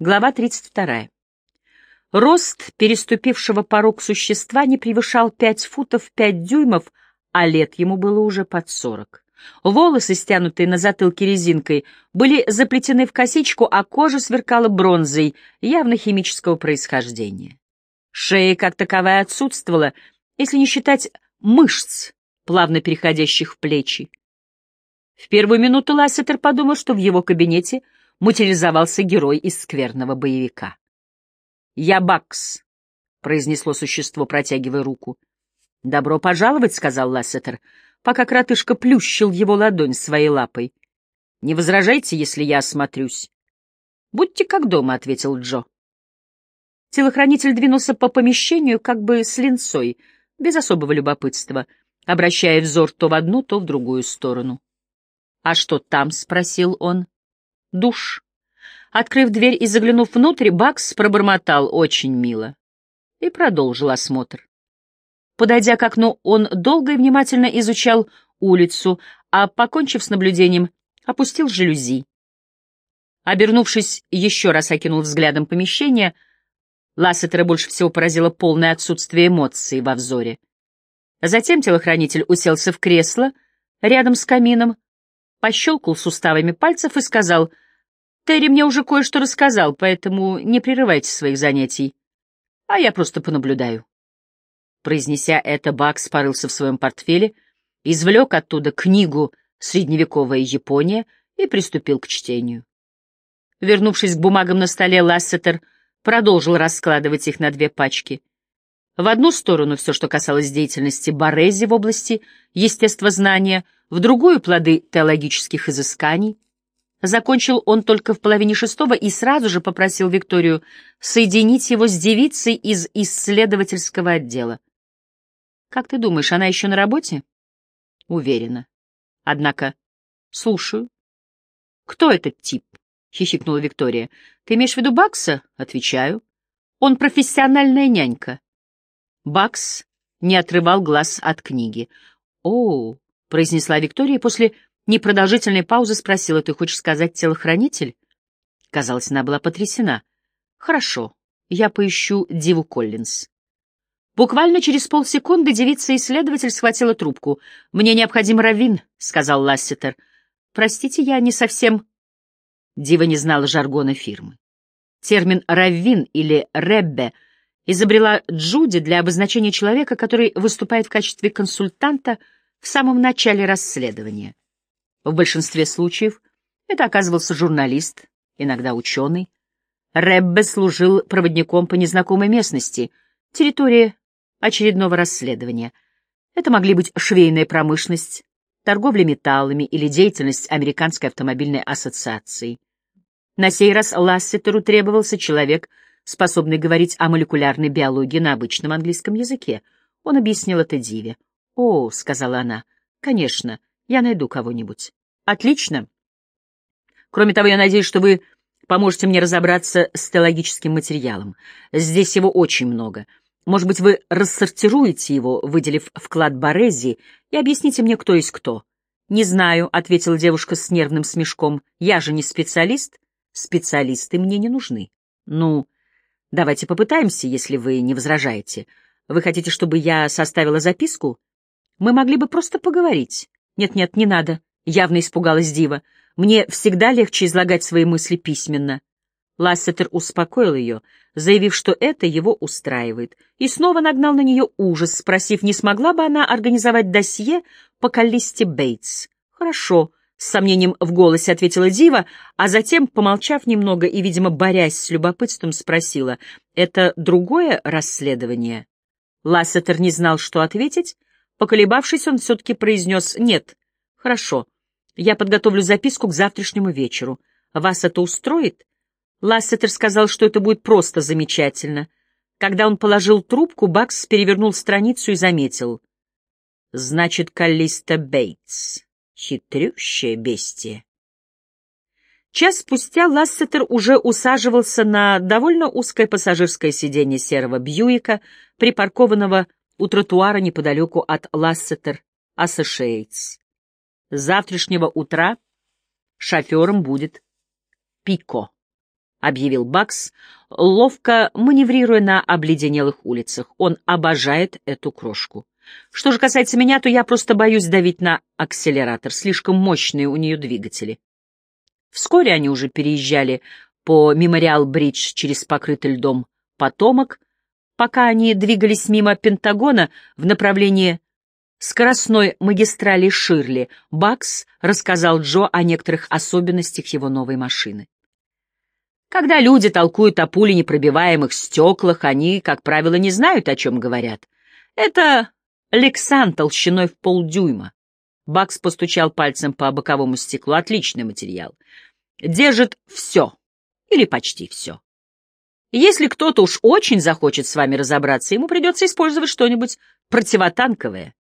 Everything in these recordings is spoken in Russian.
Глава 32. Рост переступившего порог существа не превышал 5 футов 5 дюймов, а лет ему было уже под 40. Волосы, стянутые на затылке резинкой, были заплетены в косичку, а кожа сверкала бронзой, явно химического происхождения. Шея как таковая отсутствовала, если не считать мышц, плавно переходящих в плечи. В первую минуту Лассетер подумал, что в его кабинете — материализовался герой из скверного боевика. «Я Бакс», — произнесло существо, протягивая руку. «Добро пожаловать», — сказал Лассетер, пока кротышка плющил его ладонь своей лапой. «Не возражайте, если я осмотрюсь». «Будьте как дома», — ответил Джо. Телохранитель двинулся по помещению как бы с линцой, без особого любопытства, обращая взор то в одну, то в другую сторону. «А что там?» — спросил он душ. Открыв дверь и заглянув внутрь, Бакс пробормотал очень мило и продолжил осмотр. Подойдя к окну, он долго и внимательно изучал улицу, а, покончив с наблюдением, опустил жалюзи. Обернувшись, еще раз окинул взглядом помещение. Лассетера больше всего поразило полное отсутствие эмоций во взоре. Затем телохранитель уселся в кресло рядом с камином, пощелкал суставами пальцев и сказал, «Терри мне уже кое-что рассказал, поэтому не прерывайте своих занятий, а я просто понаблюдаю». Произнеся это, Бакс порылся в своем портфеле, извлек оттуда книгу «Средневековая Япония» и приступил к чтению. Вернувшись к бумагам на столе, Лассетер продолжил раскладывать их на две пачки. В одну сторону все, что касалось деятельности Борези в области естествознания, в другую — плоды теологических изысканий. Закончил он только в половине шестого и сразу же попросил Викторию соединить его с девицей из исследовательского отдела. «Как ты думаешь, она еще на работе?» «Уверена. Однако...» «Слушаю». «Кто этот тип?» — хихикнула Виктория. «Ты имеешь в виду Бакса?» «Отвечаю. Он профессиональная нянька. Бакс не отрывал глаз от книги. «О», — произнесла Виктория после непродолжительной паузы спросила, «Ты хочешь сказать телохранитель?» Казалось, она была потрясена. «Хорошо, я поищу Диву Коллинз». Буквально через полсекунды девица-исследователь схватила трубку. «Мне необходим раввин», — сказал Лассетер. «Простите, я не совсем...» Дива не знала жаргона фирмы. Термин «раввин» или «реббе» — изобрела Джуди для обозначения человека, который выступает в качестве консультанта в самом начале расследования. В большинстве случаев это оказывался журналист, иногда ученый. Реббе служил проводником по незнакомой местности, территории очередного расследования. Это могли быть швейная промышленность, торговля металлами или деятельность Американской автомобильной ассоциации. На сей раз Лассетеру требовался человек — способный говорить о молекулярной биологии на обычном английском языке. Он объяснил это Диве. «О», — сказала она, — «конечно, я найду кого-нибудь». «Отлично. Кроме того, я надеюсь, что вы поможете мне разобраться с теологическим материалом. Здесь его очень много. Может быть, вы рассортируете его, выделив вклад Борези, и объясните мне, кто есть кто». «Не знаю», — ответила девушка с нервным смешком. «Я же не специалист. Специалисты мне не нужны». «Ну, Давайте попытаемся, если вы не возражаете. Вы хотите, чтобы я составила записку? Мы могли бы просто поговорить. Нет-нет, не надо. Явно испугалась Дива. Мне всегда легче излагать свои мысли письменно. Лассетер успокоил ее, заявив, что это его устраивает, и снова нагнал на нее ужас, спросив, не смогла бы она организовать досье по Каллисте Бейтс. «Хорошо», с сомнением в голосе ответила Дива, а затем, помолчав немного и, видимо, борясь с любопытством, спросила, «Это другое расследование?» Лассетер не знал, что ответить. Поколебавшись, он все-таки произнес, «Нет, хорошо, я подготовлю записку к завтрашнему вечеру. Вас это устроит?» Лассетер сказал, что это будет просто замечательно. Когда он положил трубку, Бакс перевернул страницу и заметил. «Значит, Каллиста Бейтс». Хитрющее бестие. Час спустя Лассетер уже усаживался на довольно узкое пассажирское сиденье серого Бьюика, припаркованного у тротуара неподалеку от Лассетер Ассошиэйтс. С завтрашнего утра шофером будет Пико. — объявил Бакс, ловко маневрируя на обледенелых улицах. Он обожает эту крошку. Что же касается меня, то я просто боюсь давить на акселератор. Слишком мощные у нее двигатели. Вскоре они уже переезжали по Мемориал-Бридж через покрытый льдом потомок, пока они двигались мимо Пентагона в направлении скоростной магистрали Ширли, Бакс рассказал Джо о некоторых особенностях его новой машины. Когда люди толкуют о пуле непробиваемых стеклах, они, как правило, не знают, о чем говорят. Это лексан толщиной в полдюйма. Бакс постучал пальцем по боковому стеклу. Отличный материал. Держит все. Или почти все. Если кто-то уж очень захочет с вами разобраться, ему придется использовать что-нибудь противотанковое.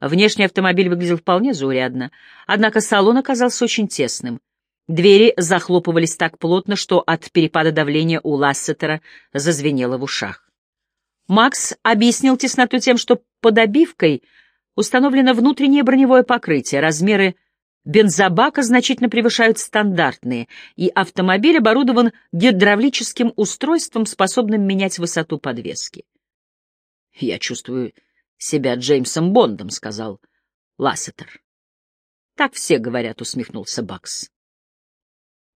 Внешний автомобиль выглядел вполне заурядно, однако салон оказался очень тесным. Двери захлопывались так плотно, что от перепада давления у Лассетера зазвенело в ушах. Макс объяснил тесноту тем, что под обивкой установлено внутреннее броневое покрытие, размеры бензобака значительно превышают стандартные, и автомобиль оборудован гидравлическим устройством, способным менять высоту подвески. «Я чувствую себя Джеймсом Бондом», — сказал Лассетер. «Так все говорят», — усмехнулся Бакс.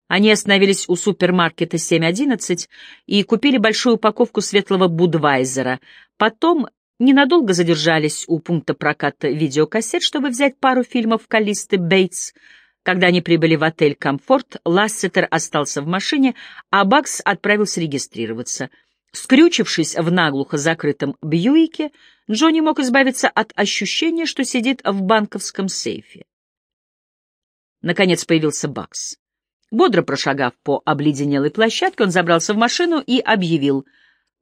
Они остановились у супермаркета 7.11 и купили большую упаковку светлого Будвайзера. Потом ненадолго задержались у пункта проката видеокассет, чтобы взять пару фильмов Калисты Бейтс. Когда они прибыли в отель «Комфорт», Лассетер остался в машине, а Бакс отправился регистрироваться. Скрючившись в наглухо закрытом Бьюике, Джонни мог избавиться от ощущения, что сидит в банковском сейфе. Наконец появился Бакс. Бодро прошагав по обледенелой площадке, он забрался в машину и объявил.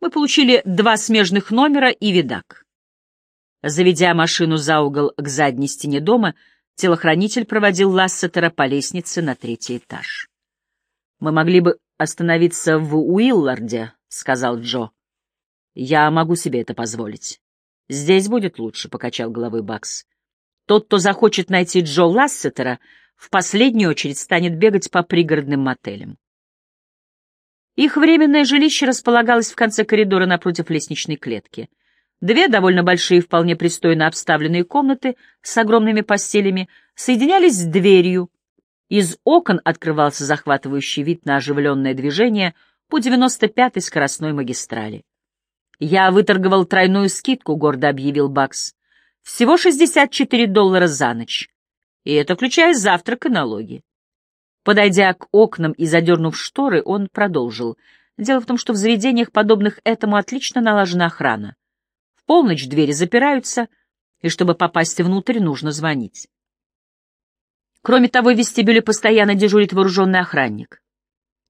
«Мы получили два смежных номера и видак». Заведя машину за угол к задней стене дома, телохранитель проводил Лассетера по лестнице на третий этаж. «Мы могли бы остановиться в Уилларде», — сказал Джо. «Я могу себе это позволить». «Здесь будет лучше», — покачал головой Бакс. «Тот, кто захочет найти Джо Лассетера, — в последнюю очередь станет бегать по пригородным мотелям. Их временное жилище располагалось в конце коридора напротив лестничной клетки. Две довольно большие, вполне пристойно обставленные комнаты с огромными постелями соединялись с дверью. Из окон открывался захватывающий вид на оживленное движение по 95-й скоростной магистрали. «Я выторговал тройную скидку», — гордо объявил Бакс. «Всего 64 доллара за ночь и это включая завтрак и налоги. Подойдя к окнам и задернув шторы, он продолжил. Дело в том, что в заведениях, подобных этому, отлично налажена охрана. В полночь двери запираются, и чтобы попасть внутрь, нужно звонить. Кроме того, в вестибюле постоянно дежурит вооруженный охранник.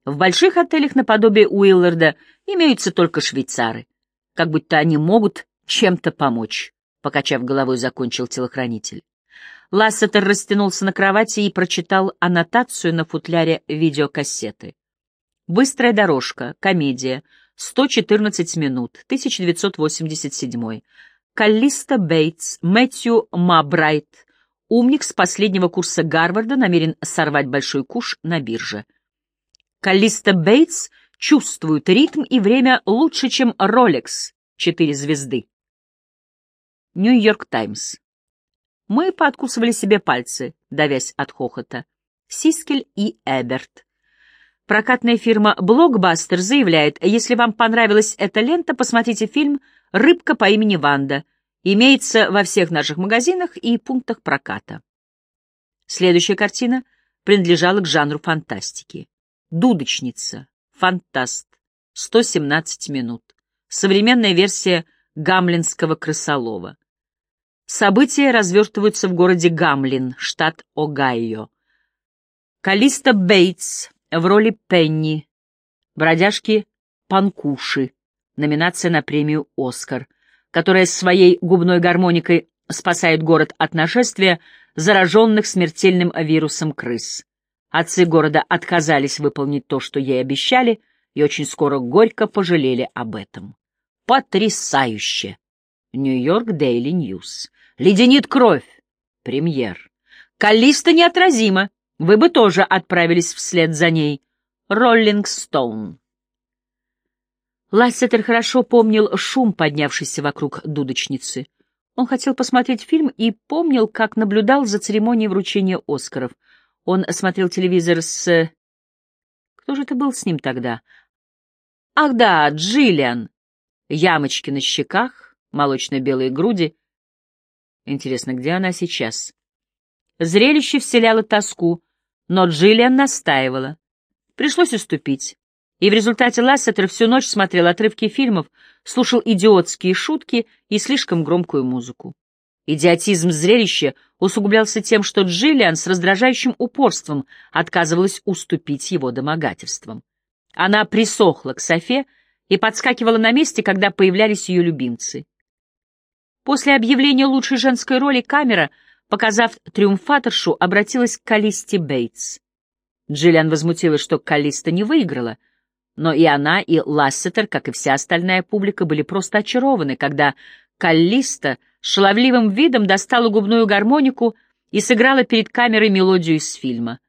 В больших отелях наподобие Уилларда имеются только швейцары, как будто они могут чем-то помочь, — покачав головой, закончил телохранитель. Лассетер растянулся на кровати и прочитал аннотацию на футляре видеокассеты. «Быстрая дорожка. Комедия. 114 минут. 1987. Каллиста Бейтс. Мэтью Мабрайт. Умник с последнего курса Гарварда намерен сорвать большой куш на бирже. Каллиста Бейтс чувствует ритм и время лучше, чем Rolex. Четыре звезды. Нью-Йорк Таймс. Мы пооткусывали себе пальцы, давясь от хохота. Сискель и Эберт. Прокатная фирма «Блокбастер» заявляет, если вам понравилась эта лента, посмотрите фильм «Рыбка по имени Ванда». Имеется во всех наших магазинах и пунктах проката. Следующая картина принадлежала к жанру фантастики. «Дудочница», «Фантаст», 117 минут. Современная версия гамлинского крысолова. События развертываются в городе Гамлин, штат Огайо. Калиста Бейтс в роли Пенни, бродяжки Панкуши, номинация на премию «Оскар», которая своей губной гармоникой спасает город от нашествия зараженных смертельным вирусом крыс. Отцы города отказались выполнить то, что ей обещали, и очень скоро горько пожалели об этом. Потрясающе! Нью-Йорк Дейли Ньюс. Леденит кровь. Премьер. Каллиста неотразима. Вы бы тоже отправились вслед за ней. «Роллинг Стоун». Лассетер хорошо помнил шум, поднявшийся вокруг дудочницы. Он хотел посмотреть фильм и помнил, как наблюдал за церемонией вручения Оскаров. Он смотрел телевизор с... Кто же это был с ним тогда? Ах да, Джиллиан. Ямочки на щеках, молочно-белые груди. Интересно, где она сейчас? Зрелище вселяло тоску, но Джиллиан настаивала. Пришлось уступить. И в результате Лассетер всю ночь смотрел отрывки фильмов, слушал идиотские шутки и слишком громкую музыку. Идиотизм зрелища усугублялся тем, что Джиллиан с раздражающим упорством отказывалась уступить его домогательствам. Она присохла к Софе и подскакивала на месте, когда появлялись ее любимцы. После объявления лучшей женской роли камера, показав триумфаторшу, обратилась к Калисте Бейтс. Джиллиан возмутилась, что Калиста не выиграла, но и она, и Лассетер, как и вся остальная публика, были просто очарованы, когда Каллиста шаловливым видом достала губную гармонику и сыграла перед камерой мелодию из фильма.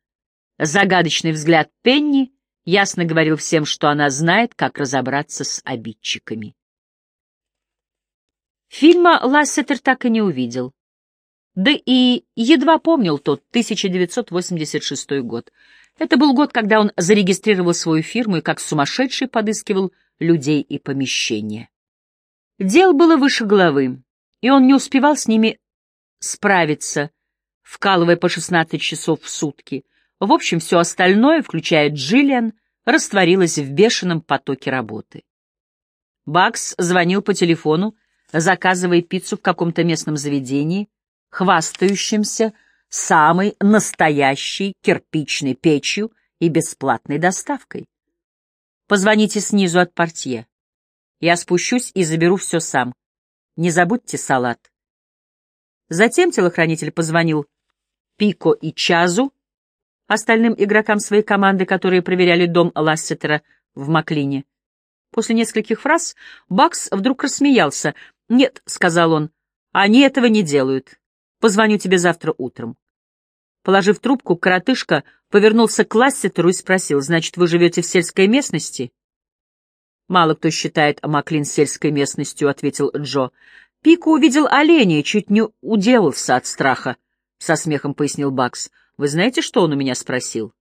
Загадочный взгляд Пенни ясно говорил всем, что она знает, как разобраться с обидчиками. Фильма Лассетер так и не увидел. Да и едва помнил тот 1986 год. Это был год, когда он зарегистрировал свою фирму и как сумасшедший подыскивал людей и помещения. Дел было выше головы, и он не успевал с ними справиться, вкалывая по 16 часов в сутки, в общем, все остальное, включая Джиллиан, растворилось в бешеном потоке работы. Бакс звонил по телефону, заказывая пиццу в каком-то местном заведении, хвастающемся самой настоящей кирпичной печью и бесплатной доставкой. Позвоните снизу от портье. Я спущусь и заберу все сам. Не забудьте салат. Затем телохранитель позвонил Пико и Чазу, остальным игрокам своей команды, которые проверяли дом Лассетера в Маклине. После нескольких фраз Бакс вдруг рассмеялся. «Нет», — сказал он, — «они этого не делают. Позвоню тебе завтра утром». Положив трубку, коротышка повернулся к Лассетеру и спросил, «Значит, вы живете в сельской местности?» «Мало кто считает Маклин сельской местностью», — ответил Джо. «Пико увидел оленя и чуть не уделался от страха», — со смехом пояснил Бакс. Вы знаете, что он у меня спросил?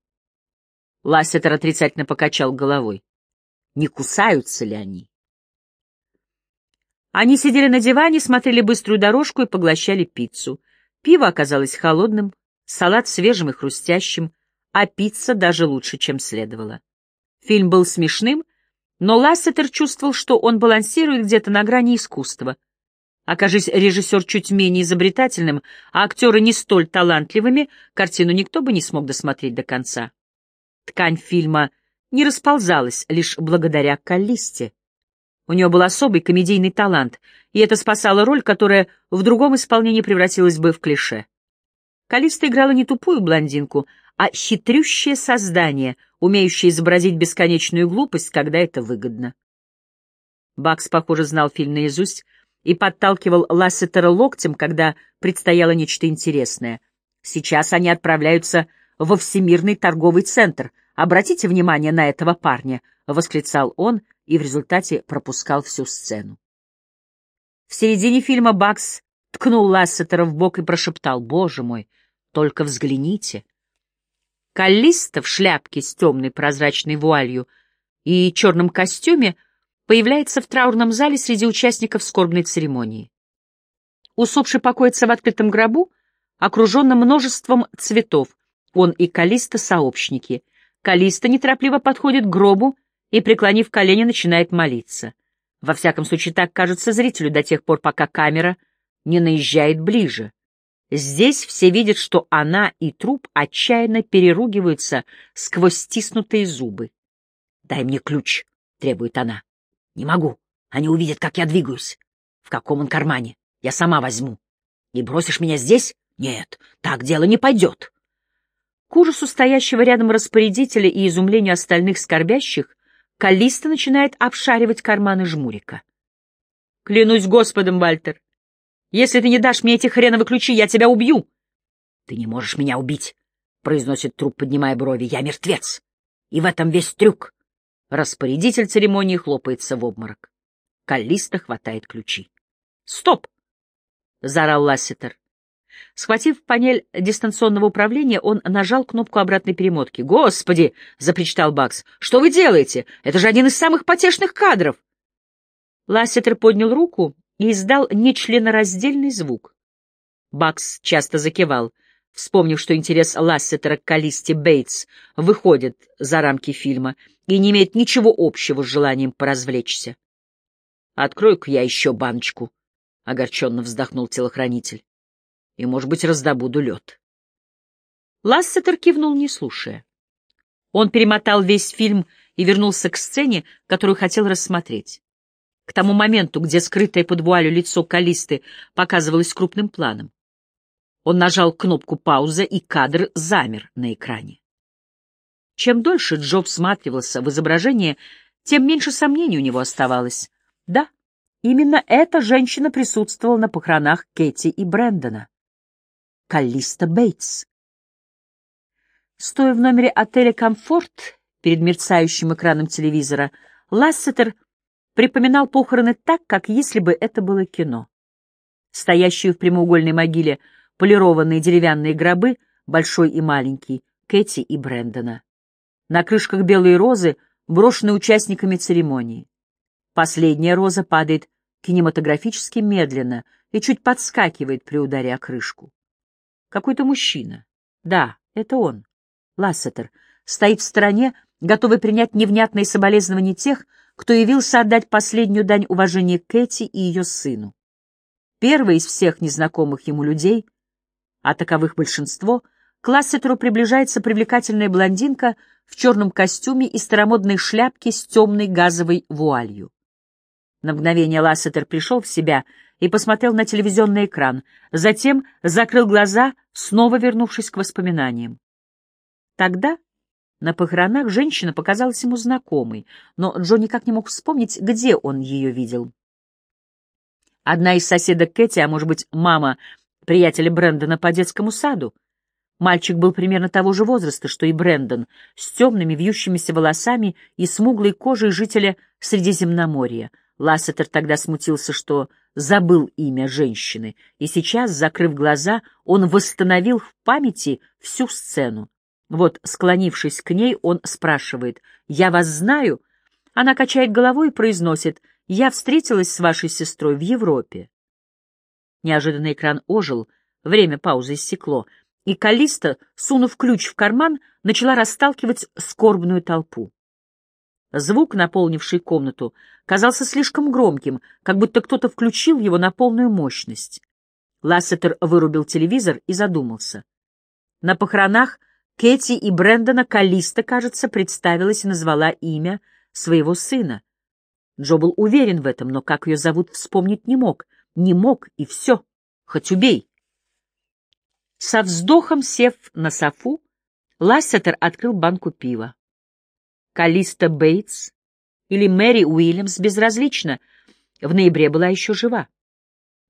Лассетер отрицательно покачал головой. Не кусаются ли они? Они сидели на диване, смотрели быструю дорожку и поглощали пиццу. Пиво оказалось холодным, салат свежим и хрустящим, а пицца даже лучше, чем следовало. Фильм был смешным, но Лассетер чувствовал, что он балансирует где-то на грани искусства — Окажись режиссер чуть менее изобретательным, а актеры не столь талантливыми, картину никто бы не смог досмотреть до конца. Ткань фильма не расползалась лишь благодаря Каллисте. У нее был особый комедийный талант, и это спасало роль, которая в другом исполнении превратилась бы в клише. Калиста играла не тупую блондинку, а хитрющее создание, умеющее изобразить бесконечную глупость, когда это выгодно. Бакс, похоже, знал фильм наизусть, и подталкивал Лассетера локтем, когда предстояло нечто интересное. Сейчас они отправляются во Всемирный торговый центр. Обратите внимание на этого парня, — восклицал он и в результате пропускал всю сцену. В середине фильма Бакс ткнул Лассетера в бок и прошептал, «Боже мой, только взгляните!» Каллиста в шляпке с темной прозрачной вуалью и черном костюме — появляется в траурном зале среди участников скорбной церемонии. Усопший покоится в открытом гробу, окруженном множеством цветов. Он и Калиста — сообщники. Калиста неторопливо подходит к гробу и, преклонив колени, начинает молиться. Во всяком случае, так кажется зрителю до тех пор, пока камера не наезжает ближе. Здесь все видят, что она и труп отчаянно переругиваются сквозь стиснутые зубы. «Дай мне ключ», — требует она. Не могу. Они увидят, как я двигаюсь. В каком он кармане? Я сама возьму. Не бросишь меня здесь? Нет, так дело не пойдет. К ужасу стоящего рядом распорядителя и изумлению остальных скорбящих, Калиста начинает обшаривать карманы жмурика. «Клянусь Господом, Вальтер, если ты не дашь мне эти хреновы ключи, я тебя убью!» «Ты не можешь меня убить», — произносит труп, поднимая брови. «Я мертвец, И в этом весь трюк. Распорядитель церемонии хлопается в обморок. Каллиста хватает ключи. «Стоп!» — заорал Лассетер. Схватив панель дистанционного управления, он нажал кнопку обратной перемотки. «Господи!» — запричитал Бакс. «Что вы делаете? Это же один из самых потешных кадров!» Лассетер поднял руку и издал нечленораздельный звук. Бакс часто закивал, вспомнив, что интерес Лассетера к Калисте Бейтс выходит за рамки фильма и не имеет ничего общего с желанием поразвлечься. «Открою-ка я еще баночку», — огорченно вздохнул телохранитель и, может быть, раздобуду лед. Лассетер кивнул, не слушая. Он перемотал весь фильм и вернулся к сцене, которую хотел рассмотреть. К тому моменту, где скрытое под вуалью лицо Калисты показывалось крупным планом. Он нажал кнопку пауза, и кадр замер на экране. Чем дольше Джо всматривался в изображение, тем меньше сомнений у него оставалось. Да, именно эта женщина присутствовала на похоронах Кэти и Брэндона. Каллиста Бейтс. Стоя в номере отеля «Комфорт» перед мерцающим экраном телевизора, Лассетер припоминал похороны так, как если бы это было кино. Стоящие в прямоугольной могиле полированные деревянные гробы, большой и маленький, Кэти и Брэндона. На крышках белые розы, брошенные участниками церемонии. Последняя роза падает кинематографически медленно и чуть подскакивает при ударе о крышку. Какой-то мужчина. Да, это он. Лассетер. Стоит в стороне, готовый принять невнятные соболезнования тех, кто явился отдать последнюю дань уважения Кэти и ее сыну. Первый из всех незнакомых ему людей, а таковых большинство, к Лассетеру приближается привлекательная блондинка в черном костюме и старомодной шляпке с темной газовой вуалью. На мгновение Лассетер пришел в себя и посмотрел на телевизионный экран, затем закрыл глаза, снова вернувшись к воспоминаниям. Тогда на похоронах женщина показалась ему знакомой, но Джо никак не мог вспомнить, где он ее видел. Одна из соседок Кэти, а может быть, мама приятеля Брэндона по детскому саду. Мальчик был примерно того же возраста, что и Брэндон, с темными вьющимися волосами и смуглой кожей жителя Средиземноморья. Лассетер тогда смутился, что забыл имя женщины, и сейчас, закрыв глаза, он восстановил в памяти всю сцену. Вот, склонившись к ней, он спрашивает «Я вас знаю?» Она качает головой и произносит «Я встретилась с вашей сестрой в Европе». Неожиданно экран ожил, время паузы иссекло, и Калиста, сунув ключ в карман, начала расталкивать скорбную толпу. Звук, наполнивший комнату, казался слишком громким, как будто кто-то включил его на полную мощность. Лассетер вырубил телевизор и задумался. На похоронах Кэти и Брэндона Калиста, кажется, представилась и назвала имя своего сына. Джо был уверен в этом, но как ее зовут, вспомнить не мог. Не мог, и все. Хоть убей. Со вздохом сев на софу, Лассетер открыл банку пива. Калиста Бейтс или Мэри Уильямс безразлично. В ноябре была еще жива.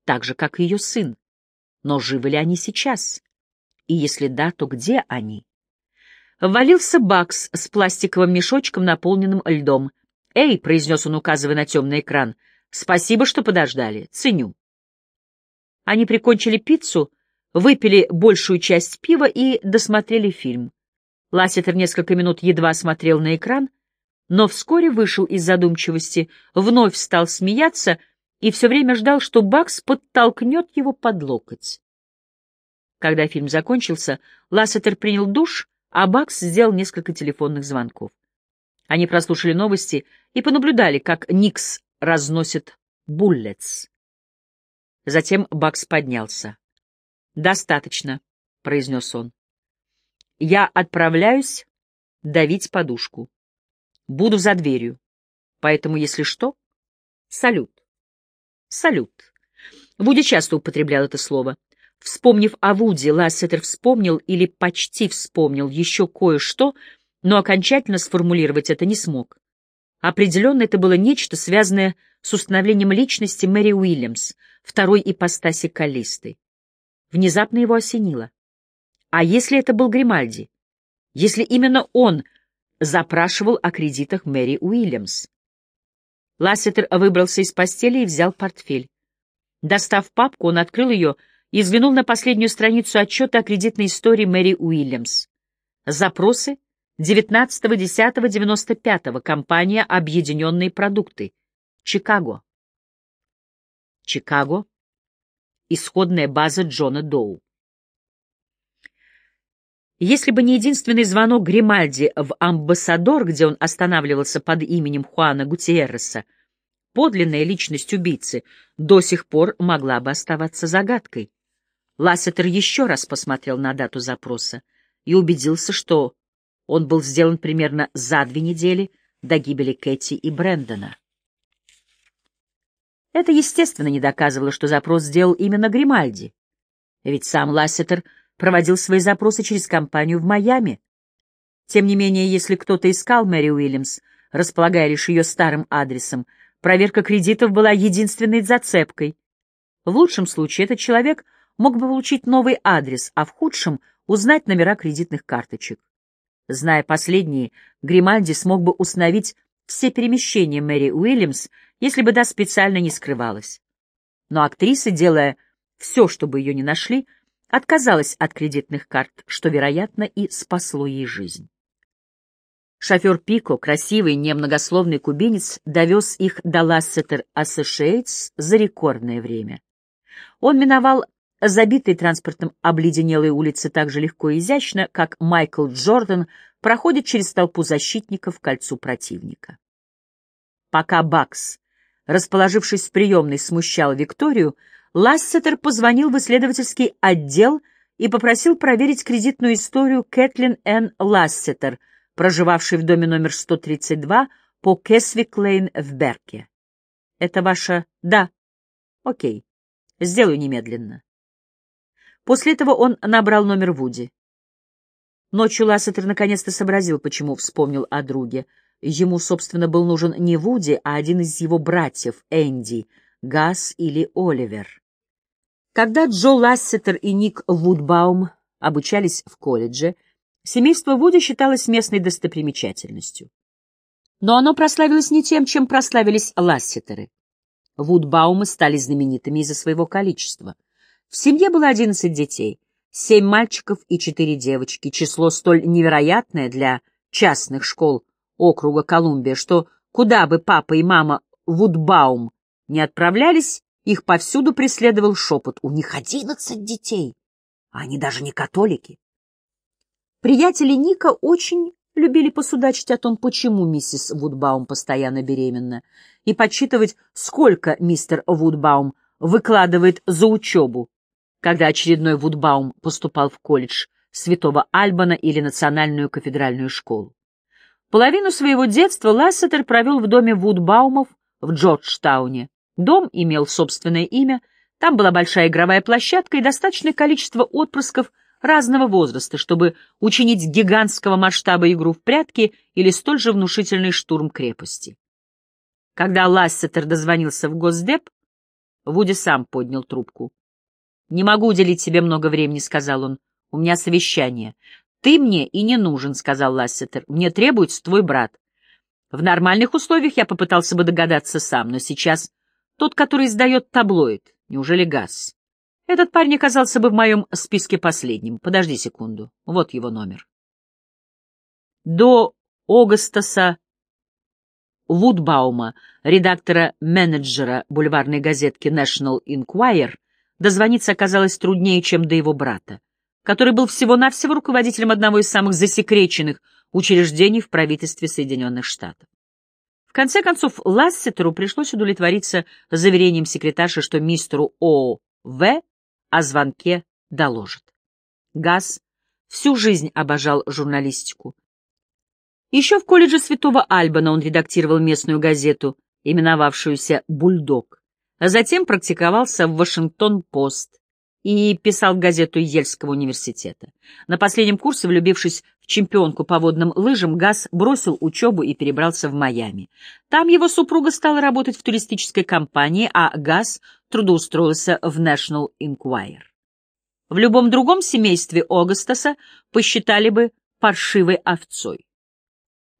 Так же, как и ее сын. Но живы ли они сейчас? И если да, то где они? Ввалился Бакс с пластиковым мешочком, наполненным льдом. «Эй!» — произнес он, указывая на темный экран. «Спасибо, что подождали. Ценю». Они прикончили пиццу, выпили большую часть пива и досмотрели фильм. Лассетер несколько минут едва смотрел на экран, но вскоре вышел из задумчивости, вновь стал смеяться и все время ждал, что Бакс подтолкнет его под локоть. Когда фильм закончился, Лассетер принял душ, а Бакс сделал несколько телефонных звонков. Они прослушали новости и понаблюдали, как Никс разносит буллетс. Затем Бакс поднялся. «Достаточно», — произнес он. Я отправляюсь давить подушку. Буду за дверью. Поэтому, если что, салют. Салют. Вуди часто употреблял это слово. Вспомнив о Вуди, Лассетер вспомнил или почти вспомнил еще кое-что, но окончательно сформулировать это не смог. Определенно это было нечто, связанное с установлением личности Мэри Уильямс, второй ипостаси Каллисты. Внезапно его осенило. А если это был Гримальди? Если именно он запрашивал о кредитах Мэри Уильямс. Лассетер выбрался из постели и взял портфель. Достав папку, он открыл ее и взглянул на последнюю страницу отчета о кредитной истории Мэри Уильямс. Запросы 19.10.95. Компания «Объединенные продукты». Чикаго. Чикаго. Исходная база Джона Доу. Если бы не единственный звонок Гримальди в «Амбассадор», где он останавливался под именем Хуана Гутиерреса, подлинная личность убийцы до сих пор могла бы оставаться загадкой. Лассетер еще раз посмотрел на дату запроса и убедился, что он был сделан примерно за две недели до гибели Кэти и Брэндона. Это, естественно, не доказывало, что запрос сделал именно Гримальди. Ведь сам Лассетер проводил свои запросы через компанию в Майами. Тем не менее, если кто-то искал Мэри Уильямс, располагая лишь ее старым адресом, проверка кредитов была единственной зацепкой. В лучшем случае этот человек мог бы получить новый адрес, а в худшем — узнать номера кредитных карточек. Зная последние, Гримальди смог бы установить все перемещения Мэри Уильямс, если бы да специально не скрывалась. Но актриса, делая все, чтобы ее не нашли, отказалась от кредитных карт, что, вероятно, и спасло ей жизнь. Шофер Пико, красивый, немногословный кубинец, довез их до Лассетер Associates за рекордное время. Он миновал забитые транспортом обледенелые улицы так же легко и изящно, как Майкл Джордан проходит через толпу защитников к кольцу противника. Пока Бакс, расположившись в приемной, смущал Викторию, Лассетер позвонил в исследовательский отдел и попросил проверить кредитную историю Кэтлин Н. Лассетер, проживавшей в доме номер 132 по Кесвик-Лейн в Берке. «Это ваша...» «Да». «Окей. Сделаю немедленно». После этого он набрал номер Вуди. Ночью Лассетер наконец-то сообразил, почему вспомнил о друге. Ему, собственно, был нужен не Вуди, а один из его братьев, Энди, Газ или Оливер. Когда Джо Лассетер и Ник Вудбаум обучались в колледже, семейство Вуди считалось местной достопримечательностью. Но оно прославилось не тем, чем прославились Лассетеры. Вудбаумы стали знаменитыми из-за своего количества. В семье было одиннадцать детей, семь мальчиков и четыре девочки, число столь невероятное для частных школ округа Колумбия, что куда бы папа и мама Вудбаум не отправлялись, их повсюду преследовал шепот. У них одиннадцать детей, а они даже не католики. Приятели Ника очень любили посудачить о том, почему миссис Вудбаум постоянно беременна, и подсчитывать, сколько мистер Вудбаум выкладывает за учебу, когда очередной Вудбаум поступал в колледж Святого Альбана или Национальную кафедральную школу. Половину своего детства Лассетер провел в доме Вудбаумов в Джорджтауне, Дом имел собственное имя, там была большая игровая площадка и достаточное количество отпрысков разного возраста, чтобы учинить гигантского масштаба игру в прятки или столь же внушительный штурм крепости. Когда Лассетер дозвонился в Госдеп, Вуди сам поднял трубку. «Не могу уделить тебе много времени», — сказал он. «У меня совещание». «Ты мне и не нужен», — сказал Лассетер. «Мне требуется твой брат». В нормальных условиях я попытался бы догадаться сам, но сейчас тот, который издает таблоид. Неужели Газ? Этот парень оказался бы в моем списке последним. Подожди секунду. Вот его номер. До Огастаса Вудбаума, редактора-менеджера бульварной газетки National Enquirer, дозвониться оказалось труднее, чем до его брата, который был всего-навсего руководителем одного из самых засекреченных учреждений в правительстве Соединенных Штатов конце концов, Лассетеру пришлось удовлетвориться заверением секретарши, что мистеру О.В. о звонке доложит. Газ всю жизнь обожал журналистику. Еще в колледже Святого Альбана он редактировал местную газету, именовавшуюся «Бульдог», а затем практиковался в «Вашингтон-Пост», и писал газету Ельского университета. На последнем курсе, влюбившись чемпионку по водным лыжам, Газ бросил учебу и перебрался в Майами. Там его супруга стала работать в туристической компании, а Газ трудоустроился в National Enquirer. В любом другом семействе Огастаса посчитали бы паршивой овцой.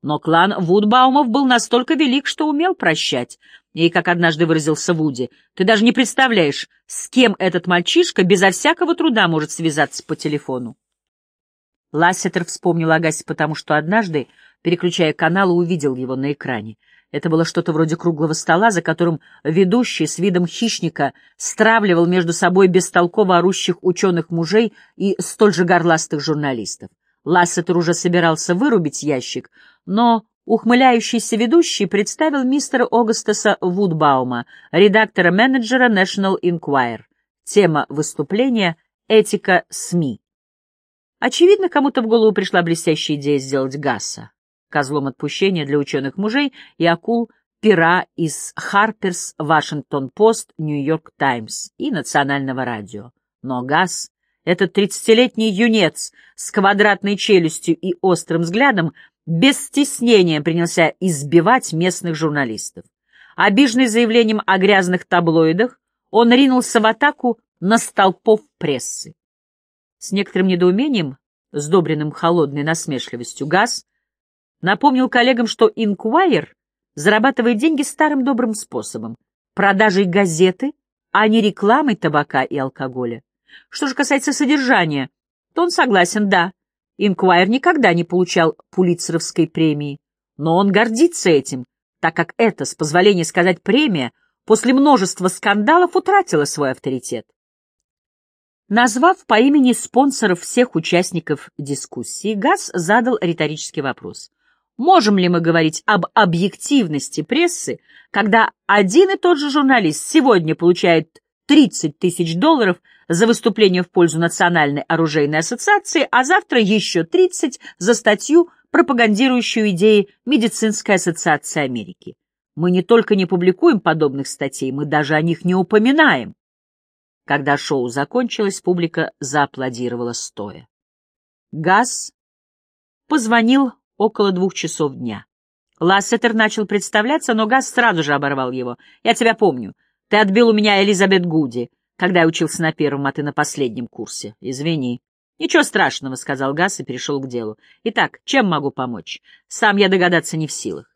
Но клан Вудбаумов был настолько велик, что умел прощать. И, как однажды выразился Вуди, ты даже не представляешь, с кем этот мальчишка безо всякого труда может связаться по телефону. Лассетер вспомнил Агаси, потому что однажды, переключая каналы, увидел его на экране. Это было что-то вроде круглого стола, за которым ведущий с видом хищника стравливал между собой бестолково орущих ученых мужей и столь же горластых журналистов. Лассетер уже собирался вырубить ящик, но ухмыляющийся ведущий представил мистера Огастаса Вудбаума, редактора-менеджера National Enquirer. Тема выступления — этика СМИ. Очевидно, кому-то в голову пришла блестящая идея сделать Гасса козлом отпущения для ученых мужей и акул пера из Харперс, Вашингтон-Пост, Нью-Йорк Таймс и Национального радио. Но Гасс этот тридцатилетний юнец с квадратной челюстью и острым взглядом без стеснения принялся избивать местных журналистов. Обиженный заявлением о грязных таблоидах, он ринулся в атаку на столпов прессы. С некоторым недоумением, сдобренным холодной насмешливостью, Газ напомнил коллегам, что Инквайер зарабатывает деньги старым добрым способом — продажей газеты, а не рекламой табака и алкоголя. Что же касается содержания, то он согласен, да. Инквайр никогда не получал пулитцеровской премии, но он гордится этим, так как это, с позволения сказать, премия после множества скандалов утратила свой авторитет. Назвав по имени спонсоров всех участников дискуссии, Гасс задал риторический вопрос. Можем ли мы говорить об объективности прессы, когда один и тот же журналист сегодня получает 30 тысяч долларов за выступление в пользу Национальной оружейной ассоциации, а завтра еще 30 за статью, пропагандирующую идеи Медицинской ассоциации Америки. Мы не только не публикуем подобных статей, мы даже о них не упоминаем. Когда шоу закончилось, публика зааплодировала стоя. Газ позвонил около двух часов дня. Лассетер начал представляться, но Газ сразу же оборвал его. «Я тебя помню. Ты отбил у меня Элизабет Гуди, когда я учился на первом, а ты на последнем курсе. Извини. Ничего страшного, — сказал Гасс и перешел к делу. Итак, чем могу помочь? Сам я догадаться не в силах.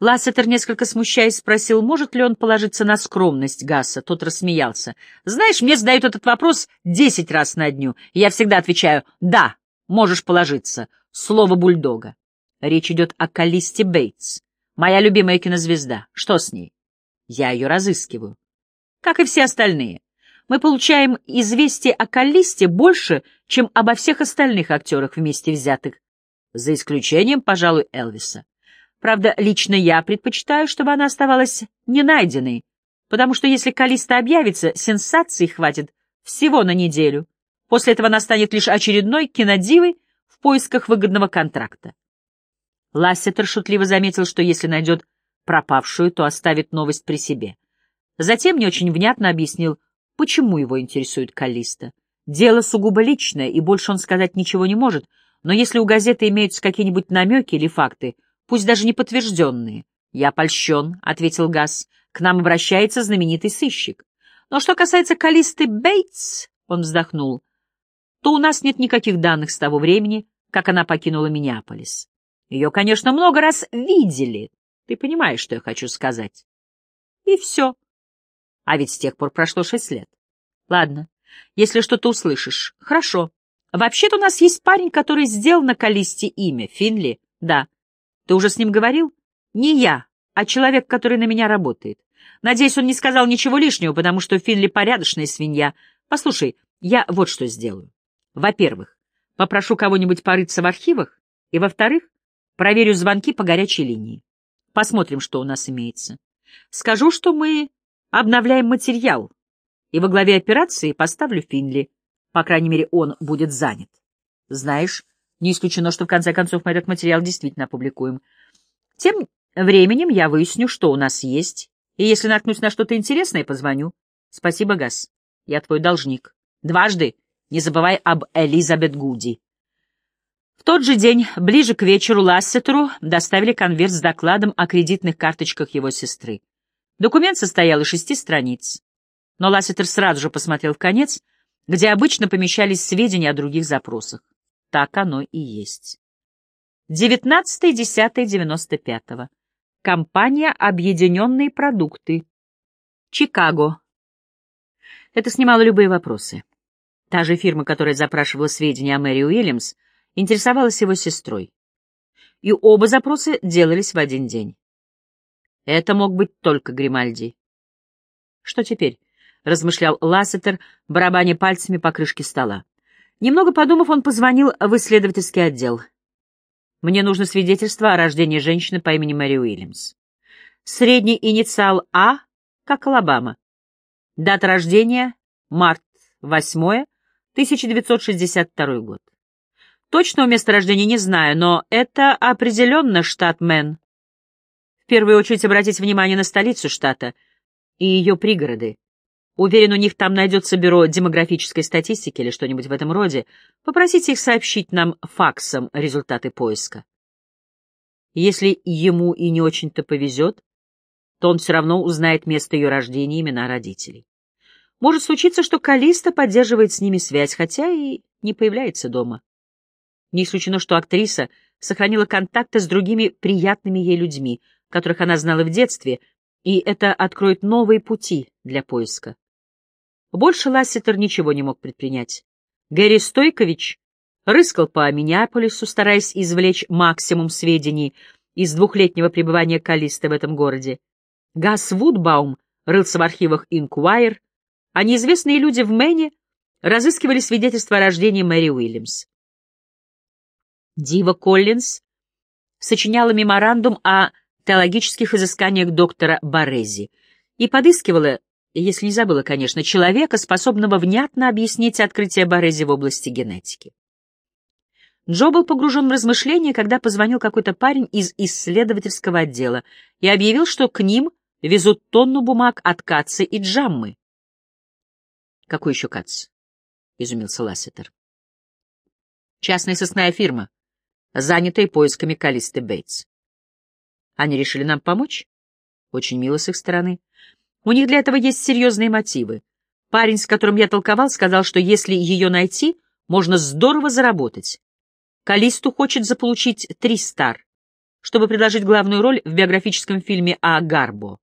Лассетер, несколько смущаясь, спросил, может ли он положиться на скромность Гасса. Тот рассмеялся. «Знаешь, мне задают этот вопрос десять раз на дню, и я всегда отвечаю «да, можешь положиться». Слово бульдога. Речь идет о Калисте Бейтс, моя любимая кинозвезда. Что с ней? Я ее разыскиваю. Как и все остальные. Мы получаем известие о Каллисте больше, чем обо всех остальных актерах вместе взятых, за исключением, пожалуй, Элвиса. Правда, лично я предпочитаю, чтобы она оставалась не найденной, потому что если Калиста объявится, сенсации хватит всего на неделю. После этого она станет лишь очередной кинодивой в поисках выгодного контракта. Лассетер шутливо заметил, что если найдет пропавшую, то оставит новость при себе. Затем не очень внятно объяснил, почему его интересует Калиста. Дело сугубо личное, и больше он сказать ничего не может, но если у газеты имеются какие-нибудь намеки или факты, пусть даже не подтвержденные. «Я польщен», — ответил Гасс, — «к нам обращается знаменитый сыщик. Но что касается Калисты Бейтс», — он вздохнул, — то у нас нет никаких данных с того времени, как она покинула Миннеаполис. Ее, конечно, много раз видели, ты понимаешь, что я хочу сказать. И все. А ведь с тех пор прошло шесть лет. Ладно, если что-то услышишь. Хорошо. Вообще-то у нас есть парень, который сделал на Калисте имя. Финли? Да. Ты уже с ним говорил? Не я, а человек, который на меня работает. Надеюсь, он не сказал ничего лишнего, потому что Финли порядочная свинья. Послушай, я вот что сделаю. Во-первых, попрошу кого-нибудь порыться в архивах, и, во-вторых, проверю звонки по горячей линии. Посмотрим, что у нас имеется. Скажу, что мы обновляем материал, и во главе операции поставлю Финли. По крайней мере, он будет занят. Знаешь, не исключено, что в конце концов мы этот материал действительно опубликуем. Тем временем я выясню, что у нас есть, и если наткнусь на что-то интересное, позвоню. Спасибо, Газ. Я твой должник. Дважды не забывай об Элизабет Гуди. В тот же день, ближе к вечеру, Лассетеру доставили конверт с докладом о кредитных карточках его сестры. Документ состоял из шести страниц. Но Лассетер сразу же посмотрел в конец, где обычно помещались сведения о других запросах. Так оно и есть. 19.10.95. Компания «Объединенные продукты». Чикаго. Это снимало любые вопросы. Та же фирма, которая запрашивала сведения о Мэри Уильямс, интересовалась его сестрой. И оба запроса делались в один день. Это мог быть только Гримальди. Что теперь? — размышлял Лассетер, барабаня пальцами по крышке стола. Немного подумав, он позвонил в исследовательский отдел. «Мне нужно свидетельство о рождении женщины по имени Мэри Уильямс. Средний инициал А, как Алабама. Дата рождения — март 8 1962 год. Точного места рождения не знаю, но это определенно штат Мэн. В первую очередь обратить внимание на столицу штата и ее пригороды. Уверен, у них там найдется бюро демографической статистики или что-нибудь в этом роде. Попросите их сообщить нам факсом результаты поиска. Если ему и не очень-то повезет, то он все равно узнает место ее рождения и имена родителей. Может случиться, что Калиста поддерживает с ними связь, хотя и не появляется дома. Не исключено, что актриса сохранила контакты с другими приятными ей людьми, которых она знала в детстве, и это откроет новые пути для поиска. Больше Лассетер ничего не мог предпринять. Гэри Стойкович рыскал по Миннеаполису, стараясь извлечь максимум сведений из двухлетнего пребывания Калиста в этом городе. Гас Вудбаум рылся в архивах Инкуайр, а неизвестные люди в Мэне разыскивали свидетельство о рождении Мэри Уильямс. Дива Коллинз сочиняла меморандум о теологических изысканиях доктора Борези и подыскивала если не забыла, конечно, человека, способного внятно объяснить открытие Борези в области генетики. Джо был погружен в размышления, когда позвонил какой-то парень из исследовательского отдела и объявил, что к ним везут тонну бумаг от Катцы и Джаммы. «Какой еще Кац?» — изумился Лассетер. «Частная сосная фирма, занятая поисками Калисты Бейтс. Они решили нам помочь? Очень мило с их стороны. У них для этого есть серьезные мотивы. Парень, с которым я толковал, сказал, что если ее найти, можно здорово заработать. Калисту хочет заполучить три стар, чтобы предложить главную роль в биографическом фильме о Гарбо.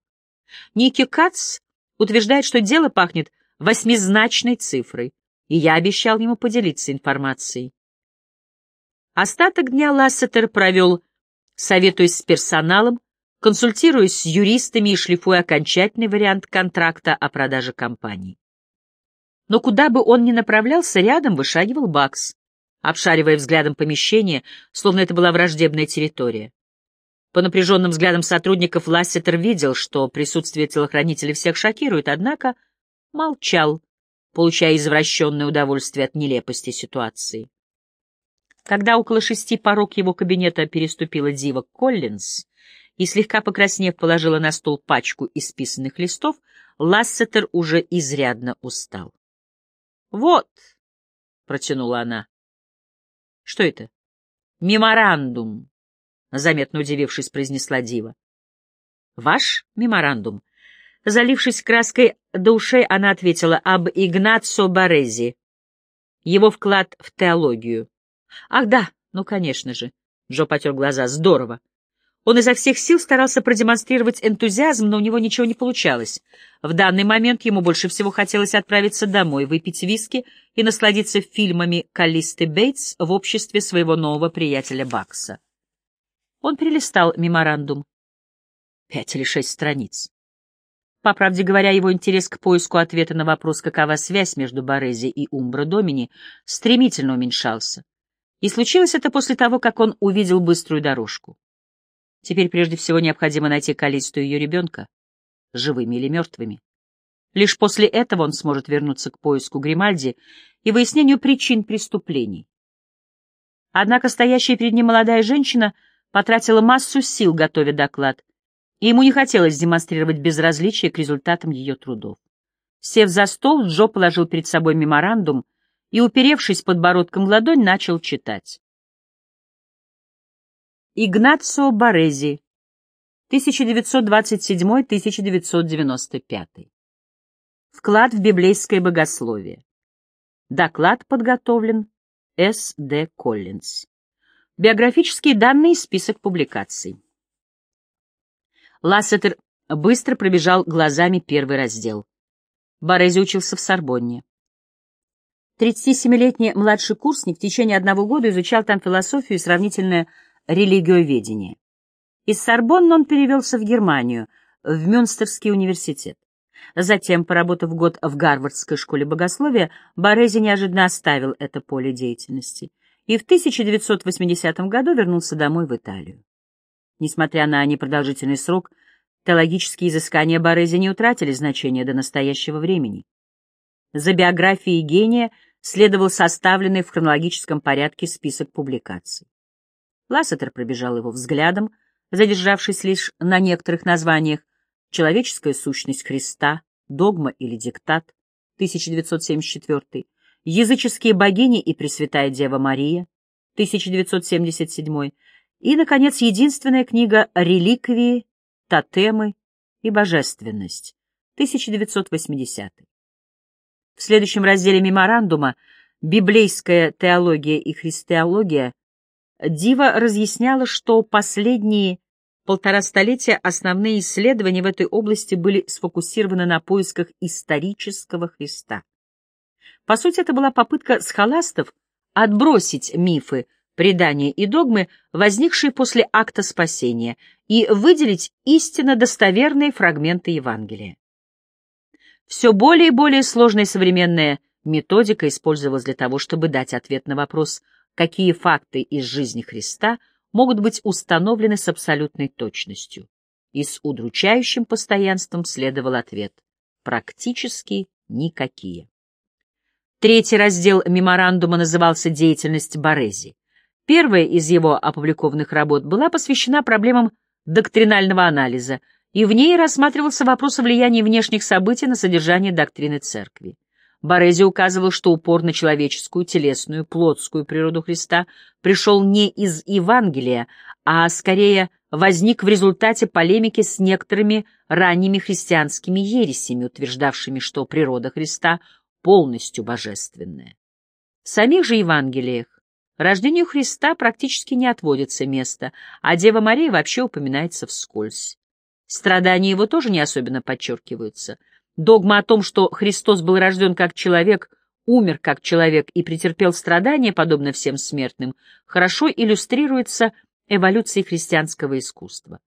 Ники Кац утверждает, что дело пахнет восьмизначной цифрой, и я обещал ему поделиться информацией. Остаток дня Лассетер провел, советуясь с персоналом, консультируясь с юристами и шлифуя окончательный вариант контракта о продаже компании. Но куда бы он ни направлялся, рядом вышагивал Бакс, обшаривая взглядом помещение, словно это была враждебная территория. По напряженным взглядам сотрудников Лассетер видел, что присутствие телохранителей всех шокирует, однако молчал, получая извращенное удовольствие от нелепости ситуации. Когда около шести порог его кабинета переступила Дива Коллинз, и, слегка покраснев, положила на стол пачку исписанных листов, Лассетер уже изрядно устал. — Вот, — протянула она. — Что это? — Меморандум, — заметно удивившись, произнесла Дива. — Ваш меморандум? Залившись краской до ушей, она ответила об Игнацио Борези. Его вклад в теологию. — Ах, да, ну, конечно же. Джо потер глаза. — Здорово. Он изо всех сил старался продемонстрировать энтузиазм, но у него ничего не получалось. В данный момент ему больше всего хотелось отправиться домой, выпить виски и насладиться фильмами Калисты Бейтс в обществе своего нового приятеля Бакса. Он перелистал меморандум. Пять или шесть страниц. По правде говоря, его интерес к поиску ответа на вопрос, какова связь между Борези и Умбро Домини, стремительно уменьшался. И случилось это после того, как он увидел быструю дорожку. Теперь прежде всего необходимо найти Калисту и ее ребенка, живыми или мертвыми. Лишь после этого он сможет вернуться к поиску Гримальди и выяснению причин преступлений. Однако стоящая перед ним молодая женщина потратила массу сил, готовя доклад, и ему не хотелось демонстрировать безразличие к результатам ее трудов. Сев за стол, Джо положил перед собой меморандум и, уперевшись подбородком в ладонь, начал читать. Игнацио Борези, 1927-1995. Вклад в библейское богословие. Доклад подготовлен С. Д. Коллинз. Биографические данные и список публикаций. Лассетер быстро пробежал глазами первый раздел. Борези учился в Сорбонне. 37-летний младший курсник в течение одного года изучал там философию и сравнительное религиоведение. Из Сорбонны он перевелся в Германию, в Мюнстерский университет. Затем, поработав год в Гарвардской школе богословия, Борези неожиданно оставил это поле деятельности и в 1980 году вернулся домой в Италию. Несмотря на непродолжительный срок, теологические изыскания Борези не утратили значения до настоящего времени. За биографией гения следовал составленный в хронологическом порядке список публикаций. Лассетер пробежал его взглядом, задержавшись лишь на некоторых названиях «Человеческая сущность Христа», «Догма или диктат», 1974, «Языческие богини и Пресвятая Дева Мария», 1977, и, наконец, единственная книга «Реликвии, тотемы и божественность», 1980. В следующем разделе меморандума «Библейская теология и христиология» Дива разъясняла, что последние полтора столетия основные исследования в этой области были сфокусированы на поисках исторического Христа. По сути, это была попытка схоластов отбросить мифы, предания и догмы, возникшие после акта спасения, и выделить истинно достоверные фрагменты Евангелия. Все более и более сложная современная методика использовалась для того, чтобы дать ответ на вопрос, какие факты из жизни Христа – могут быть установлены с абсолютной точностью. И с удручающим постоянством следовал ответ – практически никакие. Третий раздел меморандума назывался «Деятельность Борези». Первая из его опубликованных работ была посвящена проблемам доктринального анализа, и в ней рассматривался вопрос о влиянии внешних событий на содержание доктрины Церкви. Борези указывал, что упор на человеческую, телесную, плотскую природу Христа пришел не из Евангелия, а скорее возник в результате полемики с некоторыми ранними христианскими ересями, утверждавшими, что природа Христа полностью божественная. В самих же Евангелиях рождению Христа практически не отводится место, а Дева Мария вообще упоминается вскользь. Страдания его тоже не особенно подчеркиваются — Догма о том, что Христос был рожден как человек, умер как человек и претерпел страдания, подобно всем смертным, хорошо иллюстрируется эволюцией христианского искусства.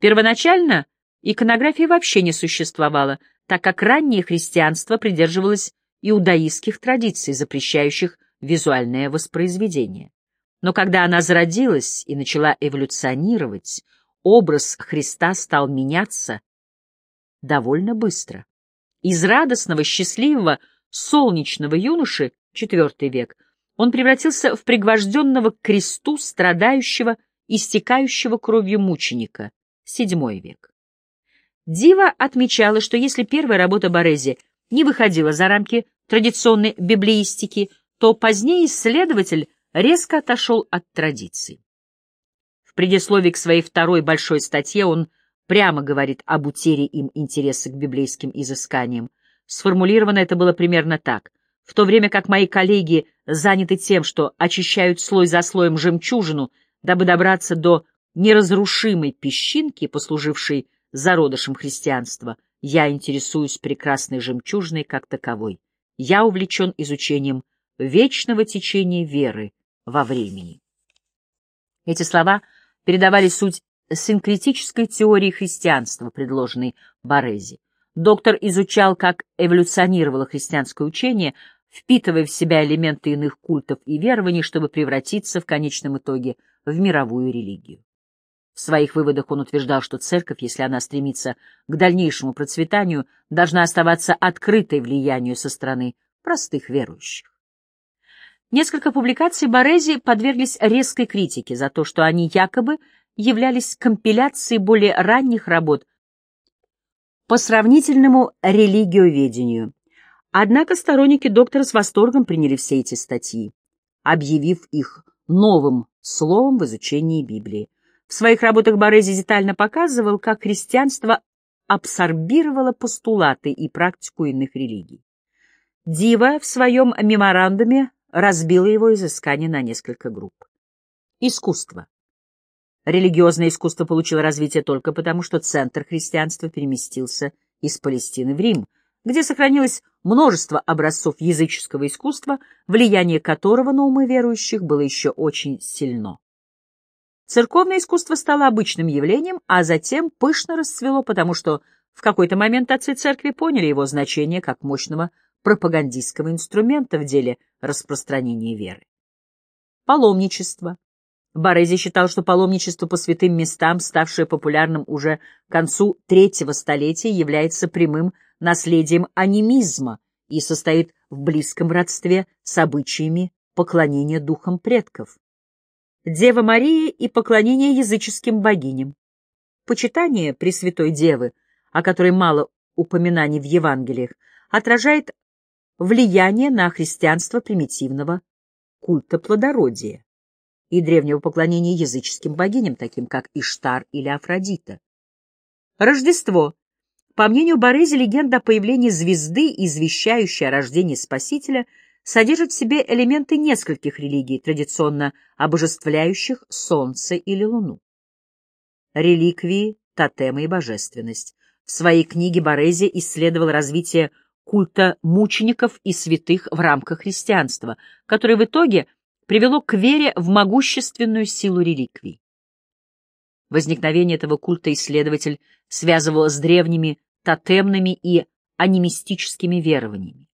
Первоначально иконографии вообще не существовало, так как раннее христианство придерживалось иудаистских традиций, запрещающих визуальное воспроизведение. Но когда она зародилась и начала эволюционировать, образ Христа стал меняться довольно быстро. Из радостного, счастливого, солнечного юноши, IV век, он превратился в пригвожденного к кресту, страдающего, истекающего кровью мученика, VII век. Дива отмечала, что если первая работа Борези не выходила за рамки традиционной библеистики, то позднее исследователь резко отошел от традиций. В предисловии к своей второй большой статье он прямо говорит об утере им интереса к библейским изысканиям. Сформулировано это было примерно так. В то время как мои коллеги заняты тем, что очищают слой за слоем жемчужину, дабы добраться до неразрушимой песчинки, послужившей зародышем христианства, я интересуюсь прекрасной жемчужиной как таковой. Я увлечен изучением вечного течения веры во времени. Эти слова передавали суть синкретической теории христианства, предложенной Борези. Доктор изучал, как эволюционировало христианское учение, впитывая в себя элементы иных культов и верований, чтобы превратиться в конечном итоге в мировую религию. В своих выводах он утверждал, что церковь, если она стремится к дальнейшему процветанию, должна оставаться открытой влиянию со стороны простых верующих. Несколько публикаций Борези подверглись резкой критике за то, что они якобы являлись компиляцией более ранних работ по сравнительному религиоведению. Однако сторонники доктора с восторгом приняли все эти статьи, объявив их новым словом в изучении Библии. В своих работах Борези детально показывал, как христианство абсорбировало постулаты и практику иных религий. Дива в своем меморандуме разбила его изыскание на несколько групп. Искусство. Религиозное искусство получило развитие только потому, что центр христианства переместился из Палестины в Рим, где сохранилось множество образцов языческого искусства, влияние которого на умы верующих было еще очень сильно. Церковное искусство стало обычным явлением, а затем пышно расцвело, потому что в какой-то момент отцы церкви поняли его значение как мощного пропагандистского инструмента в деле распространения веры. Паломничество. Борези считал, что паломничество по святым местам, ставшее популярным уже к концу третьего столетия, является прямым наследием анимизма и состоит в близком родстве с обычаями поклонения духам предков. Дева Мария и поклонение языческим богиням. Почитание Пресвятой Девы, о которой мало упоминаний в Евангелиях, отражает влияние на христианство примитивного культа плодородия и древнего поклонения языческим богиням, таким как Иштар или Афродита. Рождество. По мнению Борези, легенда о появлении звезды, извещающая о рождении Спасителя, содержит в себе элементы нескольких религий, традиционно обожествляющих Солнце или Луну. Реликвии, тотемы и божественность. В своей книге Борези исследовал развитие культа мучеников и святых в рамках христианства, которое в итоге – привело к вере в могущественную силу реликвий. Возникновение этого культа исследователь связывал с древними тотемными и анимистическими верованиями.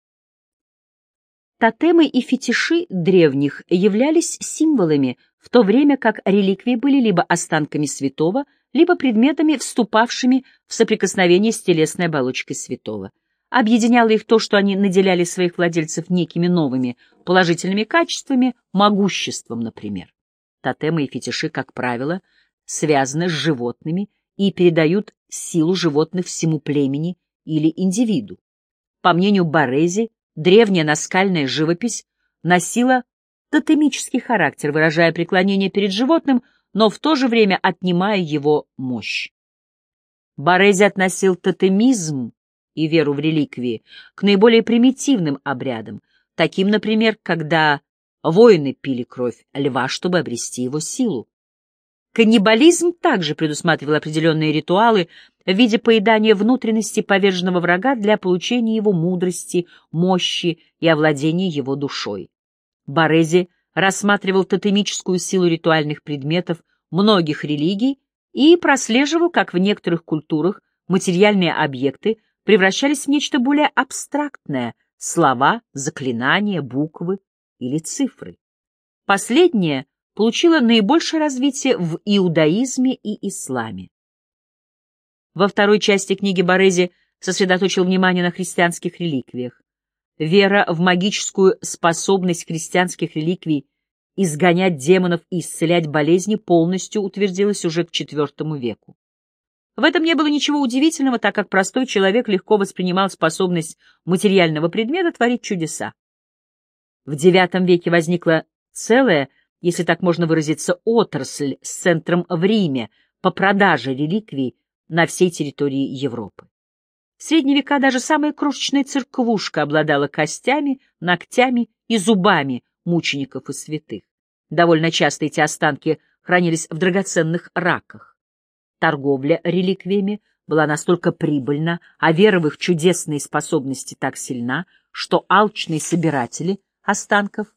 Тотемы и фетиши древних являлись символами, в то время как реликвии были либо останками святого, либо предметами, вступавшими в соприкосновение с телесной оболочкой святого. Объединяло их то, что они наделяли своих владельцев некими новыми положительными качествами, могуществом, например. Тотемы и фетиши, как правило, связаны с животными и передают силу животных всему племени или индивиду. По мнению Борези, древняя наскальная живопись носила тотемический характер, выражая преклонение перед животным, но в то же время отнимая его мощь. Борези относил тотемизм и веру в реликвии к наиболее примитивным обрядам, таким, например, когда воины пили кровь льва, чтобы обрести его силу. Каннибализм также предусматривал определенные ритуалы в виде поедания внутренности поверженного врага для получения его мудрости, мощи и овладения его душой. Борези рассматривал тотемическую силу ритуальных предметов многих религий и прослеживал, как в некоторых культурах материальные объекты превращались в нечто более абстрактное — слова, заклинания, буквы или цифры. Последнее получило наибольшее развитие в иудаизме и исламе. Во второй части книги Борези сосредоточил внимание на христианских реликвиях. Вера в магическую способность христианских реликвий изгонять демонов и исцелять болезни полностью утвердилась уже к IV веку. В этом не было ничего удивительного, так как простой человек легко воспринимал способность материального предмета творить чудеса. В IX веке возникла целая, если так можно выразиться, отрасль с центром в Риме по продаже реликвий на всей территории Европы. В средние века даже самая крошечная церквушка обладала костями, ногтями и зубами мучеников и святых. Довольно часто эти останки хранились в драгоценных раках. Торговля реликвиями была настолько прибыльна, а вера в их чудесные способности так сильна, что алчные собиратели останков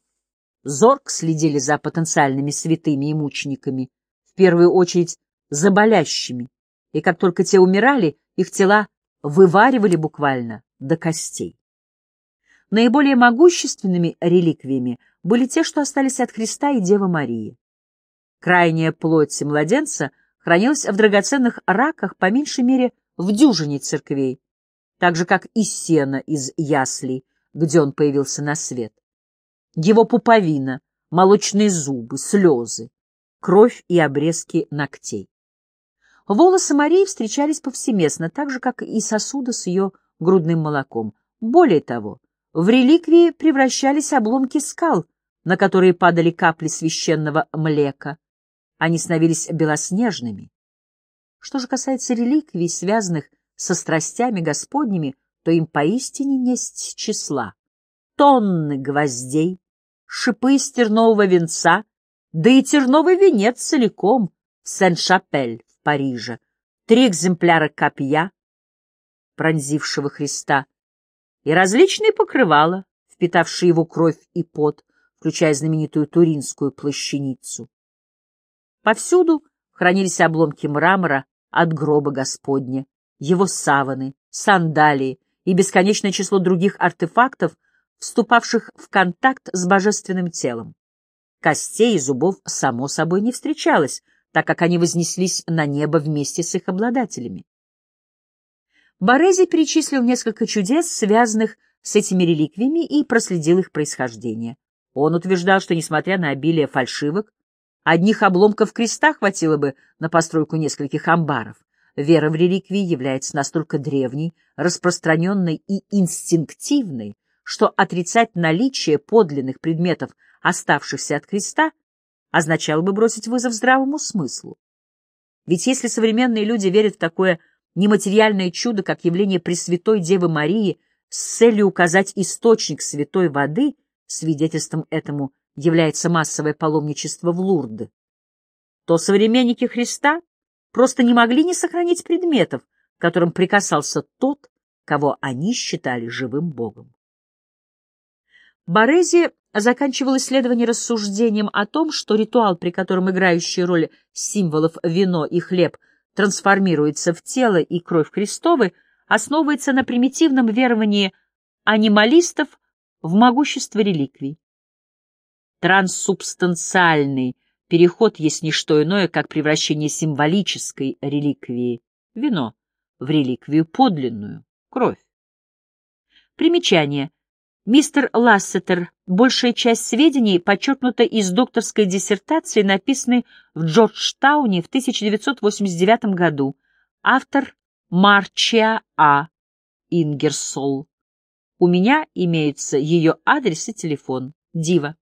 зорк следили за потенциальными святыми и мучениками, в первую очередь за болящими, и как только те умирали, их тела вываривали буквально до костей. Наиболее могущественными реликвиями были те, что остались от Христа и Девы Марии. Крайняя плоть младенца хранилась в драгоценных раках по меньшей мере в дюжине церквей, так же, как и сено из яслей, где он появился на свет. Его пуповина, молочные зубы, слезы, кровь и обрезки ногтей. Волосы Марии встречались повсеместно, так же, как и сосуды с ее грудным молоком. Более того, в реликвии превращались обломки скал, на которые падали капли священного млека, они становились белоснежными. Что же касается реликвий, связанных со страстями Господними, то им поистине несть числа. Тонны гвоздей, шипы стернового венца да и терновый венец целиком в Сен-Шапель в Париже, три экземпляра копья, пронзившего Христа, и различные покрывала, впитавшие его кровь и пот, включая знаменитую Туринскую плащаницу. Повсюду хранились обломки мрамора от гроба Господня, его саваны, сандалии и бесконечное число других артефактов, вступавших в контакт с божественным телом. Костей и зубов, само собой, не встречалось, так как они вознеслись на небо вместе с их обладателями. Борези перечислил несколько чудес, связанных с этими реликвиями, и проследил их происхождение. Он утверждал, что, несмотря на обилие фальшивок, одних обломков креста хватило бы на постройку нескольких амбаров. Вера в реликвии является настолько древней, распространенной и инстинктивной, что отрицать наличие подлинных предметов, оставшихся от креста, означало бы бросить вызов здравому смыслу. Ведь если современные люди верят в такое нематериальное чудо, как явление Пресвятой Девы Марии, с целью указать источник святой воды, свидетельством этому является массовое паломничество в Лурды, то современники Христа просто не могли не сохранить предметов, которым прикасался тот, кого они считали живым Богом. Борези заканчивал исследование рассуждением о том, что ритуал, при котором играющие роль символов вино и хлеб трансформируется в тело и кровь Христовы, основывается на примитивном веровании анималистов в могущество реликвий. Транссубстанциальный переход есть не что иное, как превращение символической реликвии вино в реликвию подлинную кровь. Примечание. Мистер Лассетер, большая часть сведений подчеркнута из докторской диссертации, написанной в Джорджтауне в 1989 году. Автор Марчия А. Ингерсол. У меня имеются ее адрес и телефон. Дива.